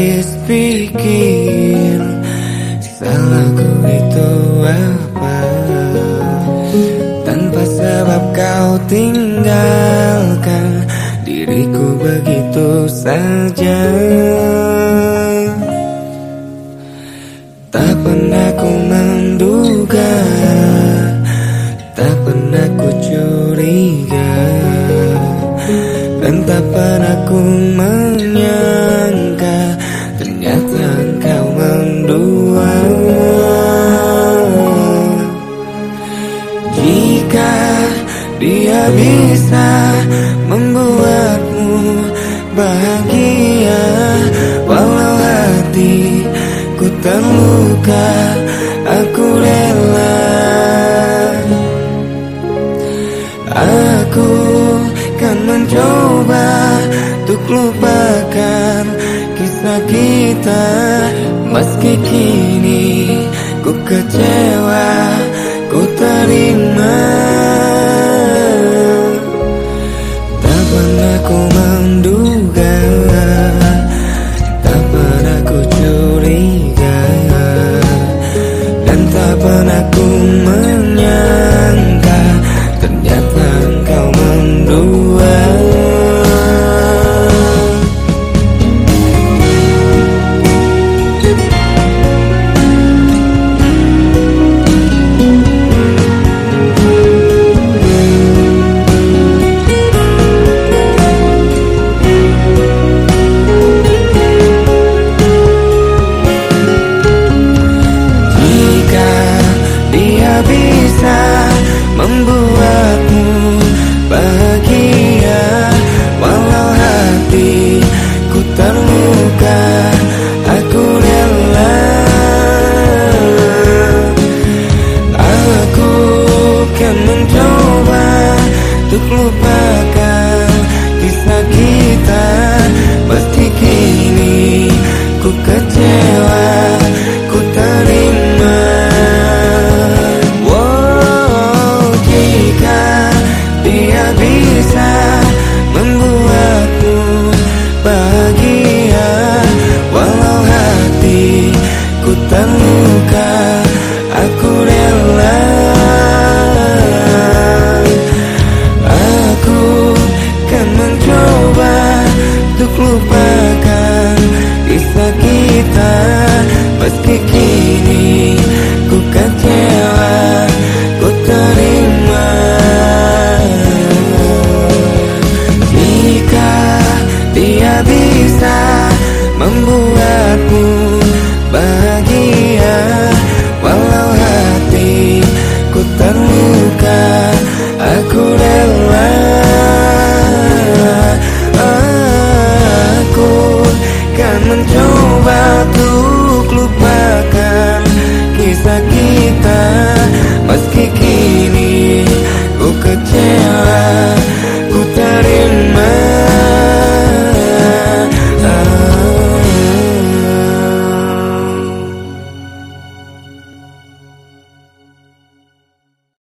habis pikir Salahku itu apa? Tanpa sebab kau tinggalkan Diriku begitu saja. Tak pernah ku menduga Tak pernah ku curiga Dan tak pernah ku menyangka Ternyata kau mendua Jika dia bisa membuatmu bahagia Walau hati ku terluka Aku rela. Aku kan mencoba Untuk lupakan kita Meski kini ku kecewa Ku terima. Tak pernah ku menduga Tak pernah ku curiga Dan tak pernah ku Coba untuk lupakan membuatmu bahagia. Walau hati ku terluka aku rela. Aku kan mencoba tuh